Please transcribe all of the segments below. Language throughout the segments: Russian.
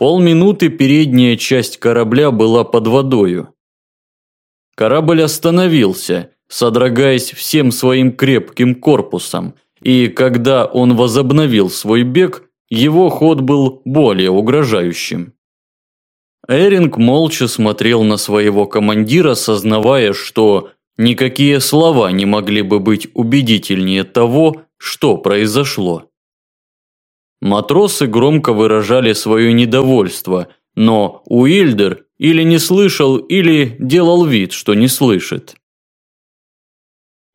Полминуты передняя часть корабля была под водою. Корабль остановился, содрогаясь всем своим крепким корпусом, и когда он возобновил свой бег, его ход был более угрожающим. Эринг молча смотрел на своего командира, сознавая, что никакие слова не могли бы быть убедительнее того, что произошло. Матросы громко выражали свое недовольство, но Уильдер или не слышал, или делал вид, что не слышит.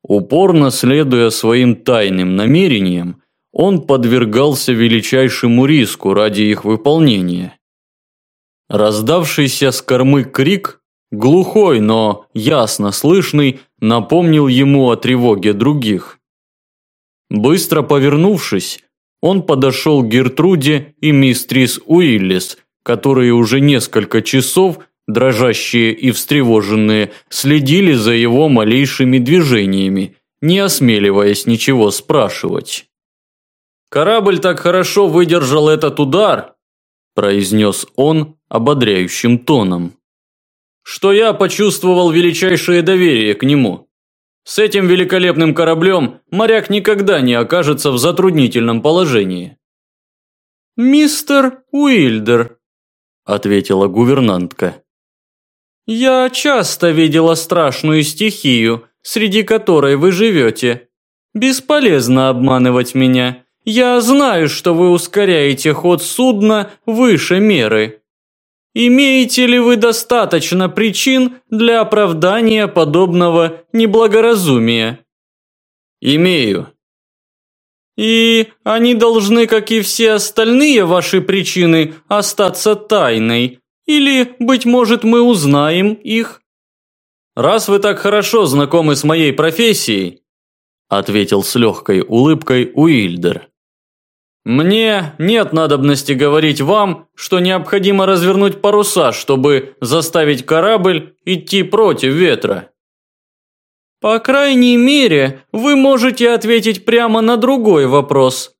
Упорно следуя своим тайным намерениям, он подвергался величайшему риску ради их выполнения. Раздавшийся с кормы крик, глухой, но ясно слышный, напомнил ему о тревоге других. Быстро повернувшись, он подошел к Гертруде и мистрис Уиллис, которые уже несколько часов, дрожащие и встревоженные, следили за его малейшими движениями, не осмеливаясь ничего спрашивать. «Корабль так хорошо выдержал этот удар», – произнес он ободряющим тоном, – «что я почувствовал величайшее доверие к нему». С этим великолепным кораблем моряк никогда не окажется в затруднительном положении. «Мистер Уильдер», – ответила гувернантка. «Я часто видела страшную стихию, среди которой вы живете. Бесполезно обманывать меня. Я знаю, что вы ускоряете ход судна выше меры. Имеете ли вы достаточно причин для оправдания подобного неблагоразумия? Имею. И они должны, как и все остальные ваши причины, остаться тайной. Или, быть может, мы узнаем их? Раз вы так хорошо знакомы с моей профессией, ответил с легкой улыбкой Уильдер. Мне нет надобности говорить вам, что необходимо развернуть паруса, чтобы заставить корабль идти против ветра. По крайней мере, вы можете ответить прямо на другой вопрос.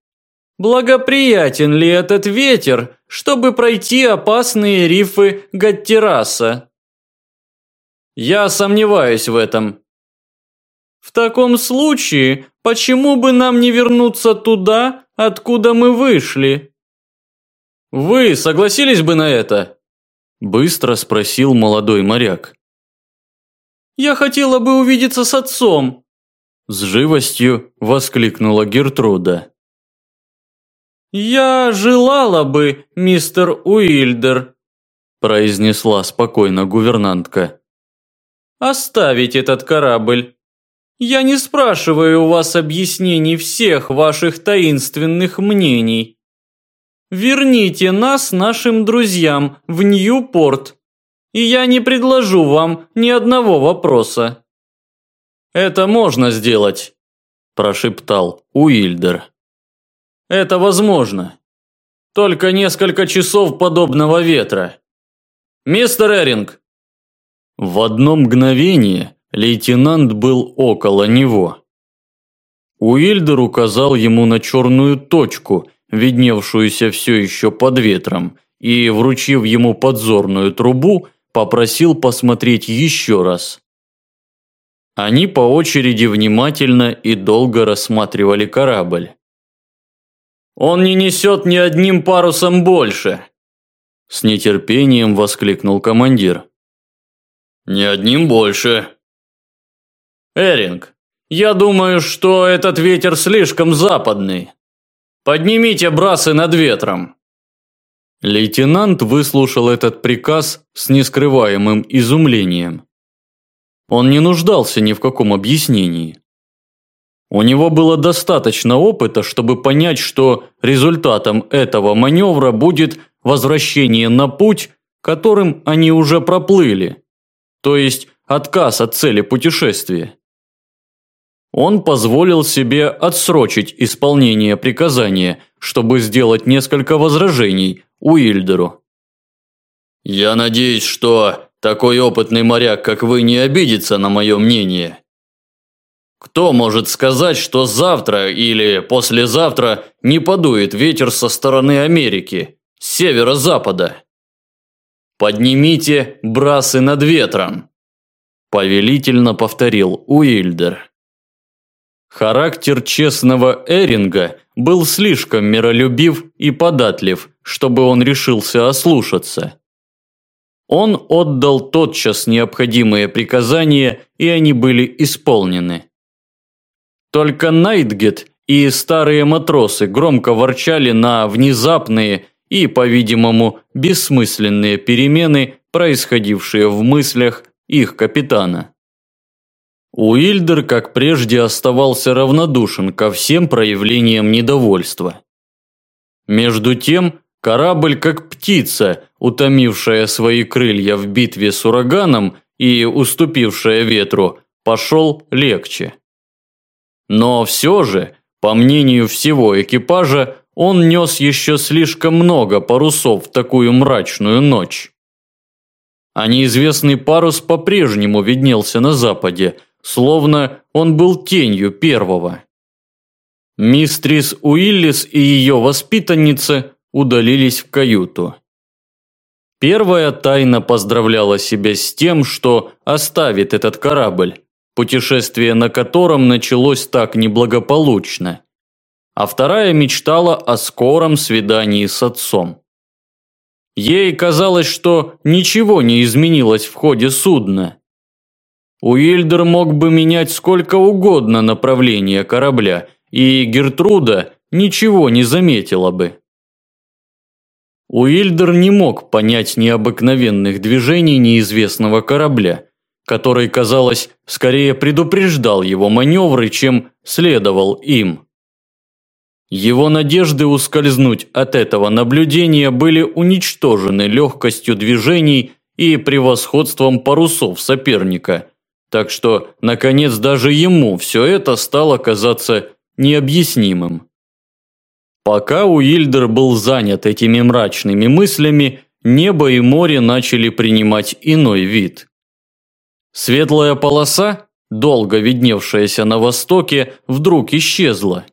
Благоприятен ли этот ветер, чтобы пройти опасные рифы Гаттераса? Я сомневаюсь в этом. В таком случае, почему бы нам не вернуться туда, откуда мы вышли?» «Вы согласились бы на это?» – быстро спросил молодой моряк. «Я хотела бы увидеться с отцом», – с живостью воскликнула Гертруда. «Я желала бы, мистер Уильдер», – произнесла спокойно гувернантка, – «оставить этот корабль. Я не спрашиваю у вас объяснений всех ваших таинственных мнений. Верните нас нашим друзьям в Ньюпорт, и я не предложу вам ни одного вопроса. Это можно сделать, прошептал Уильдер. Это возможно. Только несколько часов подобного ветра. Мистер Эринг. В одно мгновение Лейтенант был около него. Уильдер указал ему на черную точку, видневшуюся все еще под ветром, и, вручив ему подзорную трубу, попросил посмотреть еще раз. Они по очереди внимательно и долго рассматривали корабль. «Он не несет ни одним парусом больше!» С нетерпением воскликнул командир. «Ни одним больше», Эринг, я думаю, что этот ветер слишком западный. Поднимите брасы над ветром. Лейтенант выслушал этот приказ с нескрываемым изумлением. Он не нуждался ни в каком объяснении. У него было достаточно опыта, чтобы понять, что результатом этого маневра будет возвращение на путь, которым они уже проплыли, то есть отказ от цели путешествия он позволил себе отсрочить исполнение приказания, чтобы сделать несколько возражений Уильдеру. «Я надеюсь, что такой опытный моряк, как вы, не обидится на мое мнение. Кто может сказать, что завтра или послезавтра не подует ветер со стороны Америки, северо-запада. Поднимите брасы над ветром, повелительно повторил Уильдер. Характер честного Эринга был слишком миролюбив и податлив, чтобы он решился ослушаться. Он отдал тотчас необходимые приказания, и они были исполнены. Только Найтгет и старые матросы громко ворчали на внезапные и, по-видимому, бессмысленные перемены, происходившие в мыслях их капитана. Уильдер, как прежде, оставался равнодушен ко всем проявлениям недовольства. Между тем, корабль, как птица, утомившая свои крылья в битве с ураганом и уступившая ветру, пошел легче. Но все же, по мнению всего экипажа, он нес еще слишком много парусов в такую мрачную ночь. А неизвестный парус по-прежнему виднелся на западе, словно он был тенью первого. Мистрис Уиллис и ее воспитанница удалились в каюту. Первая тайно поздравляла себя с тем, что оставит этот корабль, путешествие на котором началось так неблагополучно а вторая мечтала о скором свидании с отцом. Ей казалось, что ничего не изменилось в ходе судна. Уильдер мог бы менять сколько угодно направление корабля, и Гертруда ничего не заметила бы. Уильдер не мог понять необыкновенных движений неизвестного корабля, который, казалось, скорее предупреждал его маневры, чем следовал им. Его надежды ускользнуть от этого наблюдения были уничтожены легкостью движений и превосходством парусов соперника. Так что, наконец, даже ему все это стало казаться необъяснимым. Пока Уильдер был занят этими мрачными мыслями, небо и море начали принимать иной вид. Светлая полоса, долго видневшаяся на востоке, вдруг исчезла.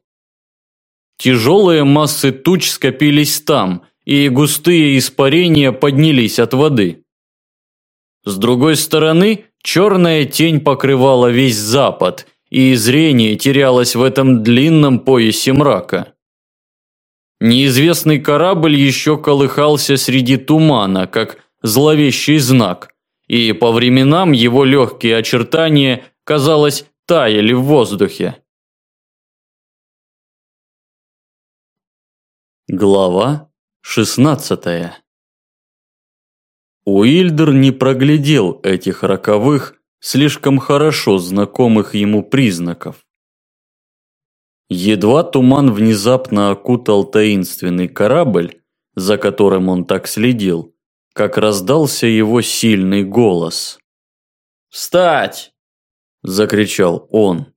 Тяжелые массы туч скопились там, и густые испарения поднялись от воды. С другой стороны, черная тень покрывала весь запад, и зрение терялось в этом длинном поясе мрака. Неизвестный корабль еще колыхался среди тумана, как зловещий знак, и по временам его легкие очертания, казалось, таяли в воздухе. Глава 16 Уильдер не проглядел этих роковых, слишком хорошо знакомых ему признаков. Едва туман внезапно окутал таинственный корабль, за которым он так следил, как раздался его сильный голос. «Встать!» – закричал он.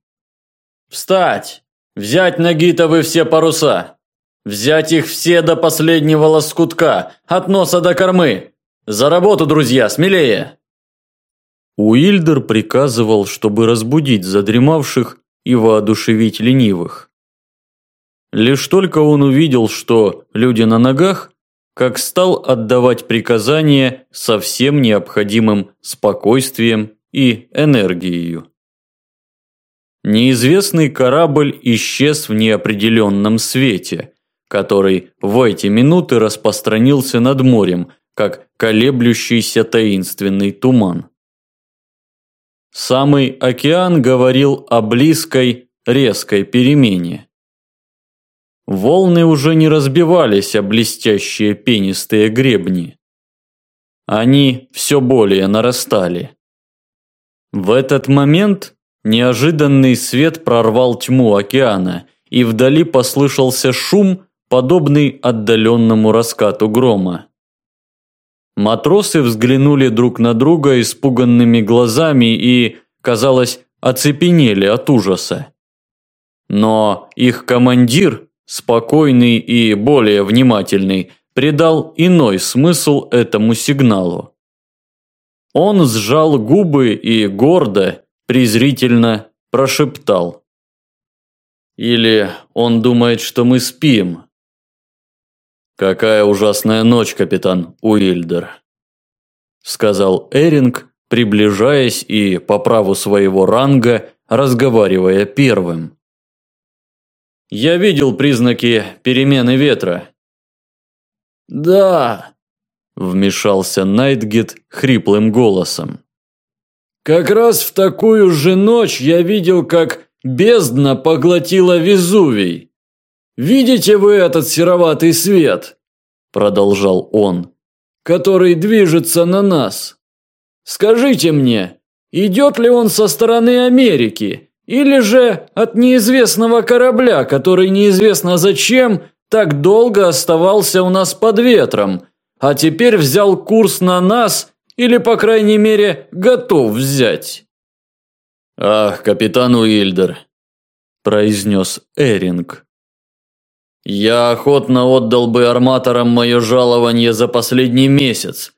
«Встать! Взять ноги-то вы все паруса!» Взять их все до последнего лоскутка, от носа до кормы. За работу, друзья, смелее!» Уильдер приказывал, чтобы разбудить задремавших и воодушевить ленивых. Лишь только он увидел, что люди на ногах, как стал отдавать приказания со всем необходимым спокойствием и энергией. Неизвестный корабль исчез в неопределенном свете – который в эти минуты распространился над морем, как колеблющийся таинственный туман. Самый океан говорил о близкой, резкой перемене. Волны уже не разбивались о блестящие пенистые гребни. Они все более нарастали. В этот момент неожиданный свет прорвал тьму океана, и вдали послышался шум, подобный отдаленному раскату грома. Матросы взглянули друг на друга испуганными глазами и, казалось, оцепенели от ужаса. Но их командир, спокойный и более внимательный, придал иной смысл этому сигналу. Он сжал губы и гордо, презрительно прошептал. «Или он думает, что мы спим?» Какая ужасная ночь, капитан Уильдер, сказал Эринг, приближаясь и по праву своего ранга разговаривая первым. Я видел признаки перемены ветра. Да, вмешался Найтгет хриплым голосом. Как раз в такую же ночь я видел, как бездна поглотила Везувий. Видите вы этот сероватый свет? продолжал он, который движется на нас. Скажите мне, идет ли он со стороны Америки или же от неизвестного корабля, который неизвестно зачем так долго оставался у нас под ветром, а теперь взял курс на нас или, по крайней мере, готов взять. «Ах, капитан Уильдер», – произнес Эринг. «Я охотно отдал бы арматорам мое жалование за последний месяц,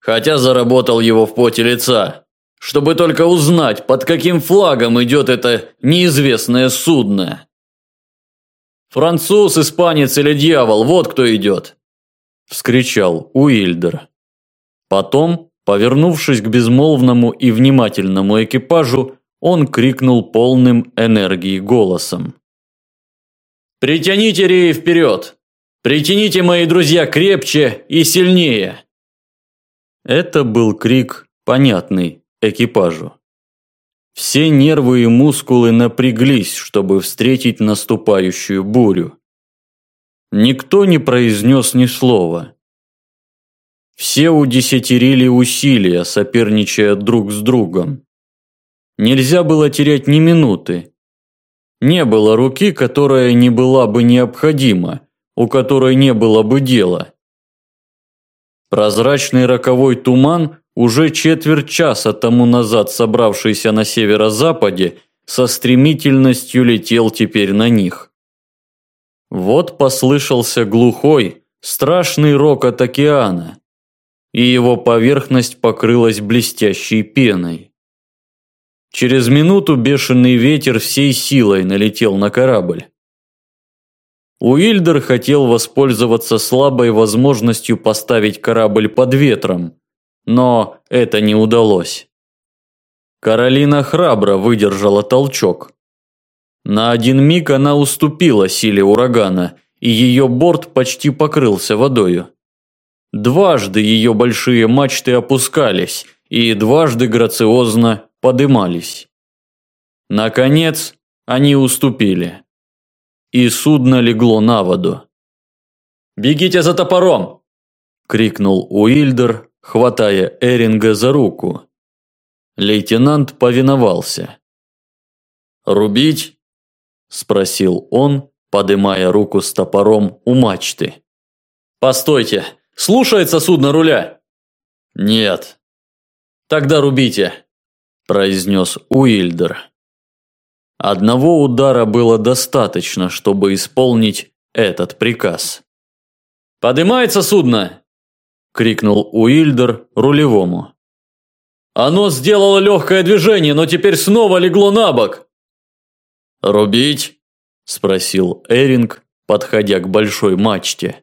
хотя заработал его в поте лица, чтобы только узнать, под каким флагом идет это неизвестное судно». «Француз, испанец или дьявол, вот кто идет!» – вскричал Уильдер. Потом Повернувшись к безмолвному и внимательному экипажу, он крикнул полным энергии голосом. «Притяните реи вперед! Притяните, мои друзья, крепче и сильнее!» Это был крик, понятный экипажу. Все нервы и мускулы напряглись, чтобы встретить наступающую бурю. Никто не произнес ни слова. Все удесятерили усилия, соперничая друг с другом. Нельзя было терять ни минуты. Не было руки, которая не была бы необходима, у которой не было бы дела. Прозрачный роковой туман, уже четверть часа тому назад собравшийся на северо-западе, со стремительностью летел теперь на них. Вот послышался глухой, страшный рокот океана и его поверхность покрылась блестящей пеной. Через минуту бешеный ветер всей силой налетел на корабль. Уильдер хотел воспользоваться слабой возможностью поставить корабль под ветром, но это не удалось. Каролина храбро выдержала толчок. На один миг она уступила силе урагана, и ее борт почти покрылся водою. Дважды ее большие мачты опускались и дважды грациозно подымались. Наконец, они уступили. И судно легло на воду. «Бегите за топором!» – крикнул Уильдер, хватая Эринга за руку. Лейтенант повиновался. «Рубить?» – спросил он, подымая руку с топором у мачты. «Постойте!» Слушается судно руля?» «Нет». «Тогда рубите», – произнес Уильдер. Одного удара было достаточно, чтобы исполнить этот приказ. «Подымается судно!» – крикнул Уильдер рулевому. «Оно сделало легкое движение, но теперь снова легло на бок!» «Рубить?» – спросил Эринг, подходя к большой мачте.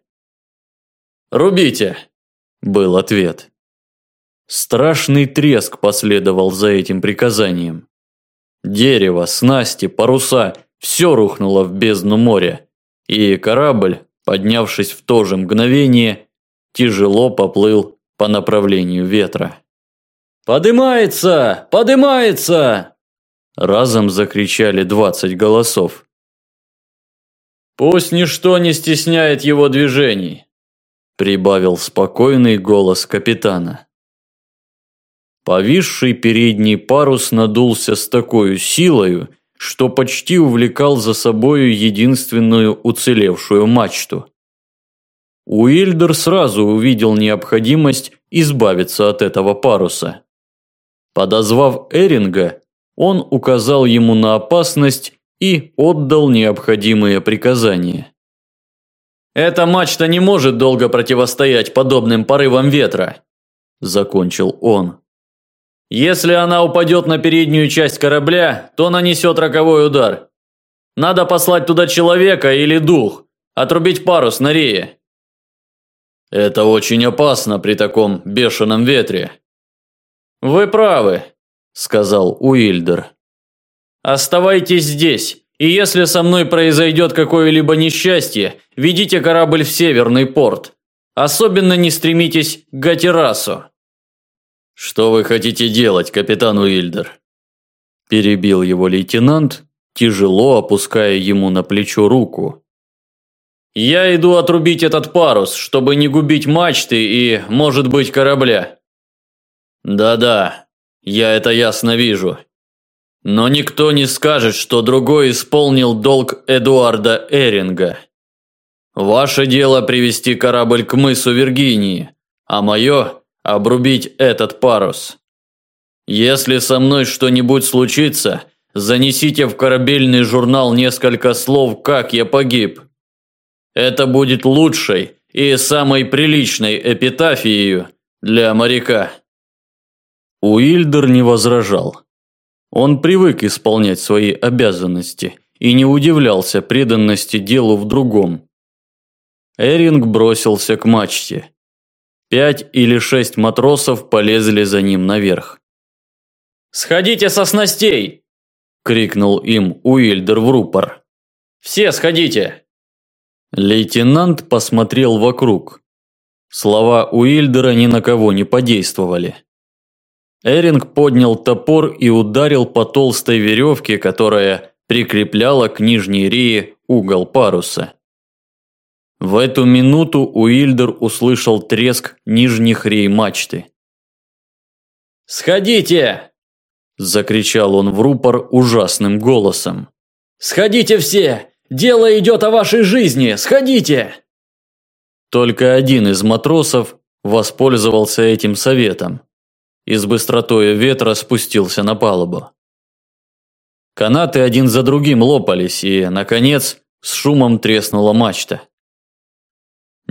«Рубите!» – был ответ. Страшный треск последовал за этим приказанием. Дерево, снасти, паруса – все рухнуло в бездну моря, и корабль, поднявшись в то же мгновение, тяжело поплыл по направлению ветра. «Подымается! Подымается!» Разом закричали двадцать голосов. «Пусть ничто не стесняет его движений», прибавил спокойный голос капитана. Повисший передний парус надулся с такой силою, что почти увлекал за собою единственную уцелевшую мачту. Уильдер сразу увидел необходимость избавиться от этого паруса. Подозвав Эринга, он указал ему на опасность и отдал необходимые приказания. Эта мачта не может долго противостоять подобным порывам ветра, закончил он. Если она упадет на переднюю часть корабля, то нанесет роковой удар. Надо послать туда человека или дух, отрубить парус на рее. Это очень опасно при таком бешеном ветре. Вы правы, сказал Уильдер. Оставайтесь здесь, и если со мной произойдет какое-либо несчастье, ведите корабль в Северный порт. Особенно не стремитесь к Гатерасу. Что вы хотите делать, капитан Уильдер? Перебил его лейтенант, тяжело опуская ему на плечо руку. Я иду отрубить этот парус, чтобы не губить мачты и, может быть, корабля. Да-да, я это ясно вижу. Но никто не скажет, что другой исполнил долг Эдуарда Эринга. Ваше дело привести корабль к мысу Виргинии, а мое – обрубить этот парус. Если со мной что-нибудь случится, занесите в корабельный журнал несколько слов, как я погиб. Это будет лучшей и самой приличной эпитафией для моряка. Уильдер не возражал. Он привык исполнять свои обязанности и не удивлялся преданности делу в другом. Эринг бросился к мачте. Пять или шесть матросов полезли за ним наверх. «Сходите со снастей!» – крикнул им Уильдер в рупор. «Все сходите!» Лейтенант посмотрел вокруг. Слова Уильдера ни на кого не подействовали. Эринг поднял топор и ударил по толстой веревке, которая прикрепляла к нижней рее угол паруса. В эту минуту Уильдер услышал треск нижних рей мачты. «Сходите!» – закричал он в рупор ужасным голосом. «Сходите все! Дело идет о вашей жизни! Сходите!» Только один из матросов воспользовался этим советом и с быстротой ветра спустился на палубу. Канаты один за другим лопались, и, наконец, с шумом треснула мачта.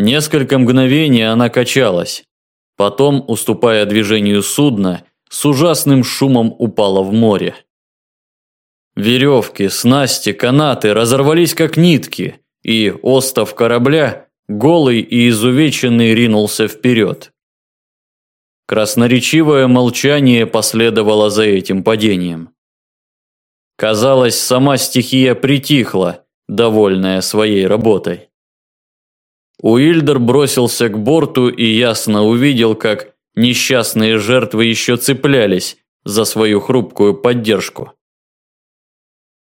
Несколько мгновений она качалась, потом, уступая движению судна, с ужасным шумом упала в море. Веревки, снасти, канаты разорвались как нитки, и остов корабля, голый и изувеченный, ринулся вперед. Красноречивое молчание последовало за этим падением. Казалось, сама стихия притихла, довольная своей работой. Уильдер бросился к борту и ясно увидел, как несчастные жертвы еще цеплялись за свою хрупкую поддержку.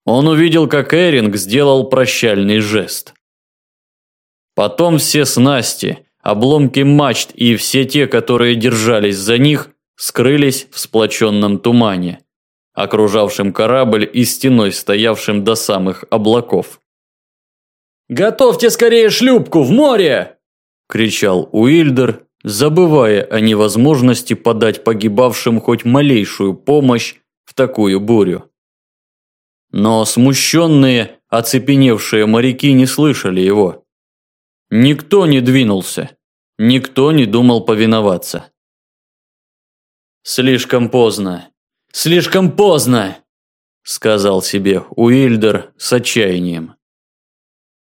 Он увидел, как Эринг сделал прощальный жест. Потом все снасти, обломки мачт и все те, которые держались за них, скрылись в сплоченном тумане, окружавшем корабль и стеной, стоявшим до самых облаков. «Готовьте скорее шлюпку в море!» – кричал Уильдер, забывая о невозможности подать погибавшим хоть малейшую помощь в такую бурю. Но смущенные, оцепеневшие моряки не слышали его. Никто не двинулся. Никто не думал повиноваться. «Слишком поздно! Слишком поздно!» сказал себе Уильдер с отчаянием.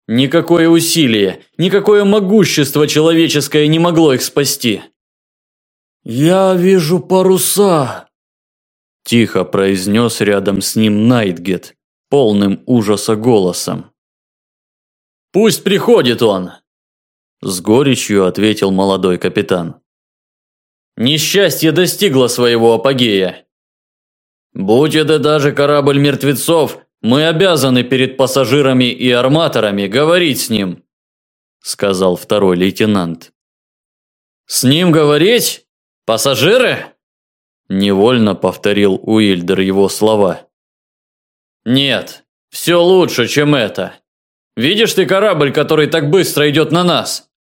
Никакое усилие, никакое могущество человеческое не могло их спасти. «Я вижу паруса!» Тихо произнес рядом с ним Найтгет, полным ужаса голосом. «Пусть приходит он!» С горечью ответил молодой капитан. Несчастье достигло своего апогея. Будь это даже корабль мертвецов, мы обязаны перед пассажирами и арматорами говорить с ним, сказал второй лейтенант. С ним говорить? Пассажиры? Невольно повторил Уильдер его слова. Нет, все лучше, чем это. Видишь ты корабль, который так быстро идет на нас?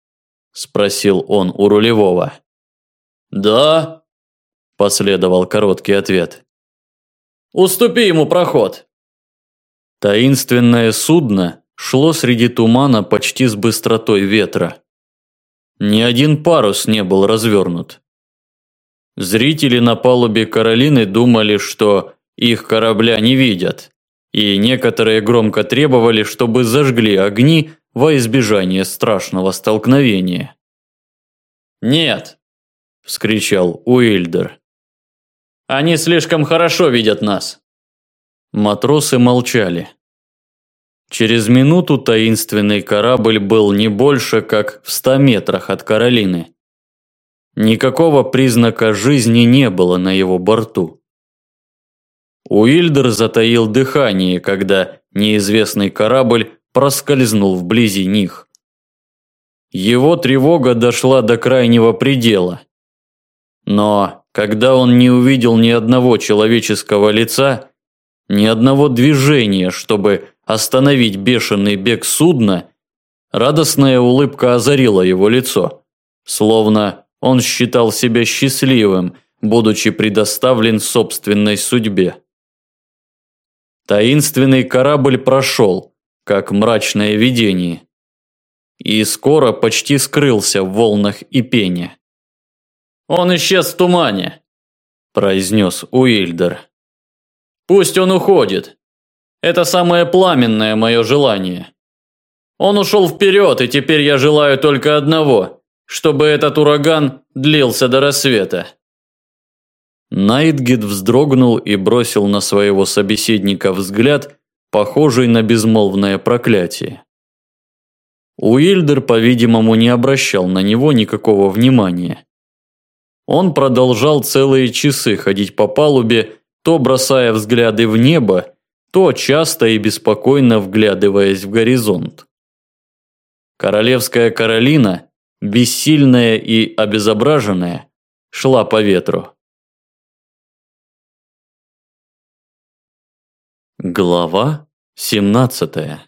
Спросил он у рулевого. Да, последовал короткий ответ. Уступи ему проход. Таинственное судно шло среди тумана почти с быстротой ветра. Ни один парус не был развернут. Зрители на палубе Каролины думали, что их корабля не видят, и некоторые громко требовали, чтобы зажгли огни во избежание страшного столкновения. «Нет!» – вскричал Уильдер. «Они слишком хорошо видят нас!» Матросы молчали. Через минуту таинственный корабль был не больше, как в ста метрах от Каролины. Никакого признака жизни не было на его борту. Уильдер затаил дыхание, когда неизвестный корабль проскользнул вблизи них. Его тревога дошла до крайнего предела. Но когда он не увидел ни одного человеческого лица, ни одного движения, чтобы остановить бешеный бег судна, радостная улыбка озарила его лицо, словно он считал себя счастливым, будучи предоставлен собственной судьбе. Таинственный корабль прошел, как мрачное видение, и скоро почти скрылся в волнах и пене. «Он исчез в тумане», – произнес Уильдер. «Пусть он уходит. Это самое пламенное мое желание. Он ушел вперед, и теперь я желаю только одного – чтобы этот ураган длился до рассвета». Найтгид вздрогнул и бросил на своего собеседника взгляд, похожий на безмолвное проклятие. Уильдер, по-видимому, не обращал на него никакого внимания. Он продолжал целые часы ходить по палубе, то бросая взгляды в небо, то часто и беспокойно вглядываясь в горизонт. Королевская Каролина, бессильная и обезображенная, шла по ветру. Глава 17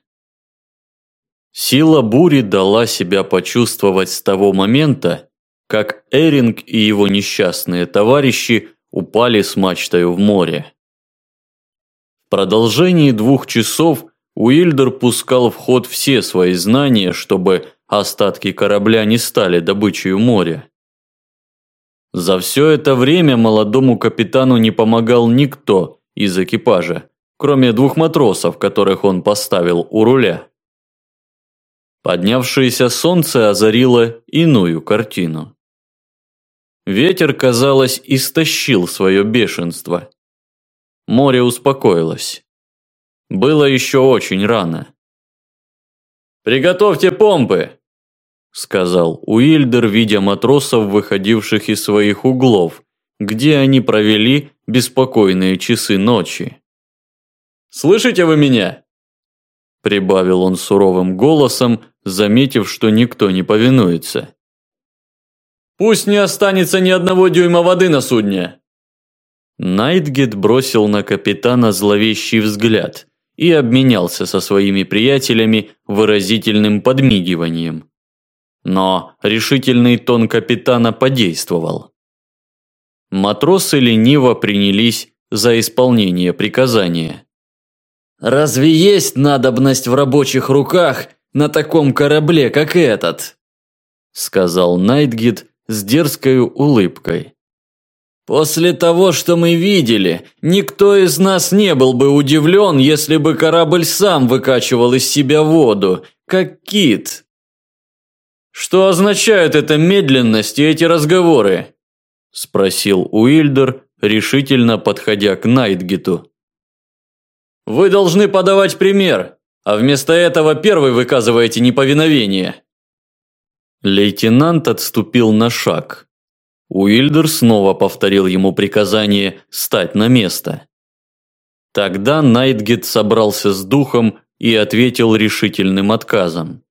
Сила бури дала себя почувствовать с того момента, как Эринг и его несчастные товарищи упали с мачтою в море. В продолжении двух часов Уильдер пускал в ход все свои знания, чтобы остатки корабля не стали добычей моря. За все это время молодому капитану не помогал никто из экипажа, кроме двух матросов, которых он поставил у руля. Поднявшееся солнце озарило иную картину. Ветер, казалось, истощил свое бешенство. Море успокоилось. Было еще очень рано. «Приготовьте помпы!» – сказал Уильдер, видя матросов, выходивших из своих углов, где они провели беспокойные часы ночи. Слышите вы меня?» Прибавил он суровым голосом, заметив, что никто не повинуется. «Пусть не останется ни одного дюйма воды на судне!» Найтгет бросил на капитана зловещий взгляд и обменялся со своими приятелями выразительным подмигиванием. Но решительный тон капитана подействовал. Матросы лениво принялись за исполнение приказания. Разве есть надобность в рабочих руках на таком корабле, как этот? Сказал Найтгид с дерзкой улыбкой. После того, что мы видели, никто из нас не был бы удивлен, если бы корабль сам выкачивал из себя воду, как кит. Что означают эта медленность и эти разговоры? Спросил Уильдер, решительно подходя к Найтгиту. Вы должны подавать пример, а вместо этого первый выказываете неповиновение. Лейтенант отступил на шаг. Уильдер снова повторил ему приказание стать на место. Тогда Найтгет собрался с духом и ответил решительным отказом.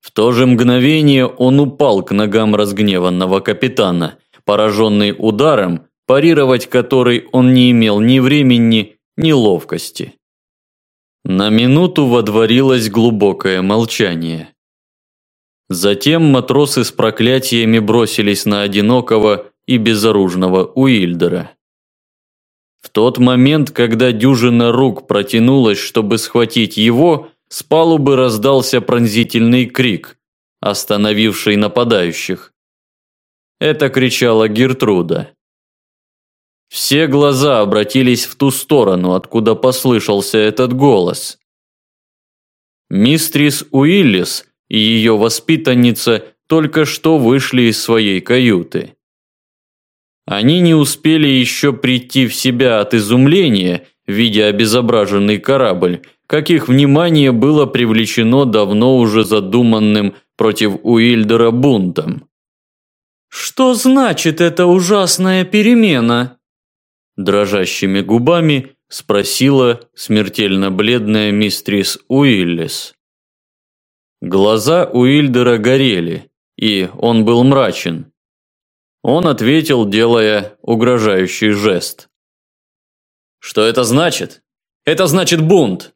В то же мгновение он упал к ногам разгневанного капитана, пораженный ударом, парировать который он не имел ни времени, неловкости. На минуту водворилось глубокое молчание. Затем матросы с проклятиями бросились на одинокого и безоружного Уильдера. В тот момент, когда дюжина рук протянулась, чтобы схватить его, с палубы раздался пронзительный крик, остановивший нападающих. Это кричала Гертруда. Все глаза обратились в ту сторону, откуда послышался этот голос. Мистрис Уиллис и ее воспитанница только что вышли из своей каюты. Они не успели еще прийти в себя от изумления, видя обезображенный корабль, как их внимание было привлечено давно уже задуманным против Уильдера бунтом. «Что значит эта ужасная перемена?» Дрожащими губами спросила смертельно бледная мистрис Уиллис. Глаза Уильдера горели, и он был мрачен. Он ответил, делая угрожающий жест. Что это значит? Это значит бунт.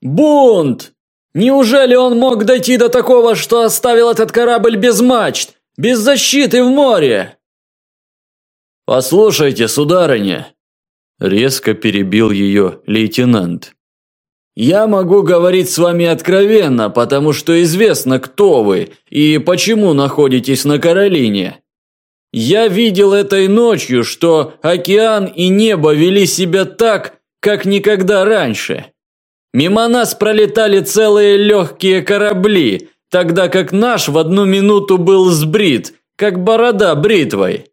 Бунт! Неужели он мог дойти до такого, что оставил этот корабль без мачт, без защиты в море? Послушайте, сударыня, резко перебил ее лейтенант. Я могу говорить с вами откровенно, потому что известно, кто вы и почему находитесь на Каролине. Я видел этой ночью, что океан и небо вели себя так, как никогда раньше. Мимо нас пролетали целые легкие корабли, тогда как наш в одну минуту был сбрит, как борода бритвой.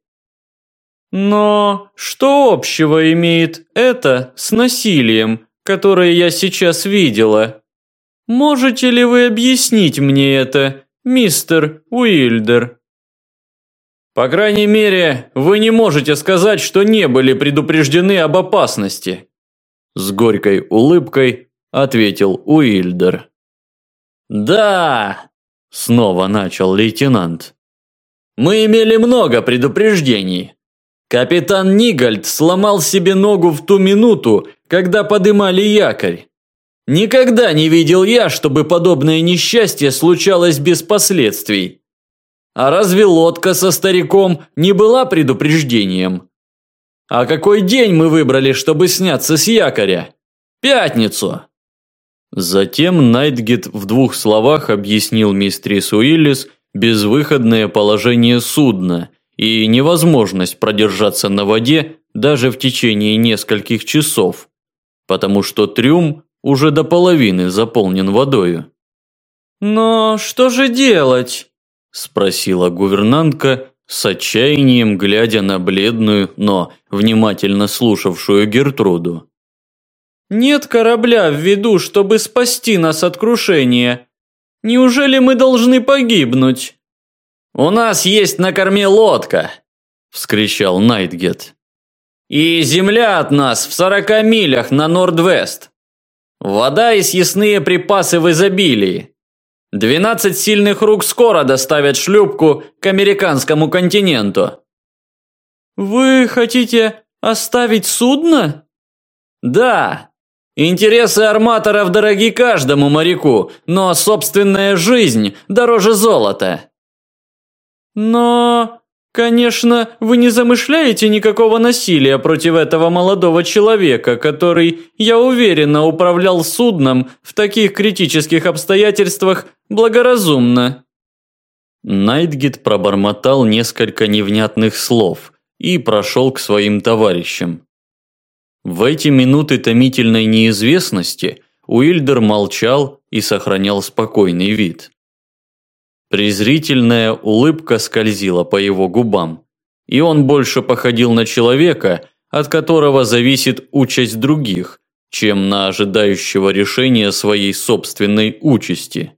Но что общего имеет это с насилием, которое я сейчас видела? Можете ли вы объяснить мне это, мистер Уильдер? По крайней мере, вы не можете сказать, что не были предупреждены об опасности. С горькой улыбкой ответил Уильдер. «Да!» – снова начал лейтенант. «Мы имели много предупреждений. Капитан Нигальд сломал себе ногу в ту минуту, когда подымали якорь. Никогда не видел я, чтобы подобное несчастье случалось без последствий. А разве лодка со стариком не была предупреждением? А какой день мы выбрали, чтобы сняться с якоря? Пятницу. Затем Найтгет в двух словах объяснил мистерис Уиллис безвыходное положение судна и невозможность продержаться на воде даже в течение нескольких часов, потому что трюм уже до половины заполнен водою. «Но что же делать?» – спросила гувернантка с отчаянием, глядя на бледную, но внимательно слушавшую Гертруду. Нет корабля в виду, чтобы спасти нас от крушения. Неужели мы должны погибнуть? У нас есть на корме лодка, вскричал Найтгет. И земля от нас в сорока милях на Норд-Вест. Вода и съестные припасы в изобилии. Двенадцать сильных рук скоро доставят шлюпку к американскому континенту. Вы хотите оставить судно? Да, Интересы арматоров дороги каждому моряку, но собственная жизнь дороже золота. Но, конечно, вы не замышляете никакого насилия против этого молодого человека, который, я уверена, управлял судном в таких критических обстоятельствах благоразумно. Найтгит пробормотал несколько невнятных слов и прошел к своим товарищам. В эти минуты томительной неизвестности Уильдер молчал и сохранял спокойный вид. Презрительная улыбка скользила по его губам, и он больше походил на человека, от которого зависит участь других, чем на ожидающего решения своей собственной участи.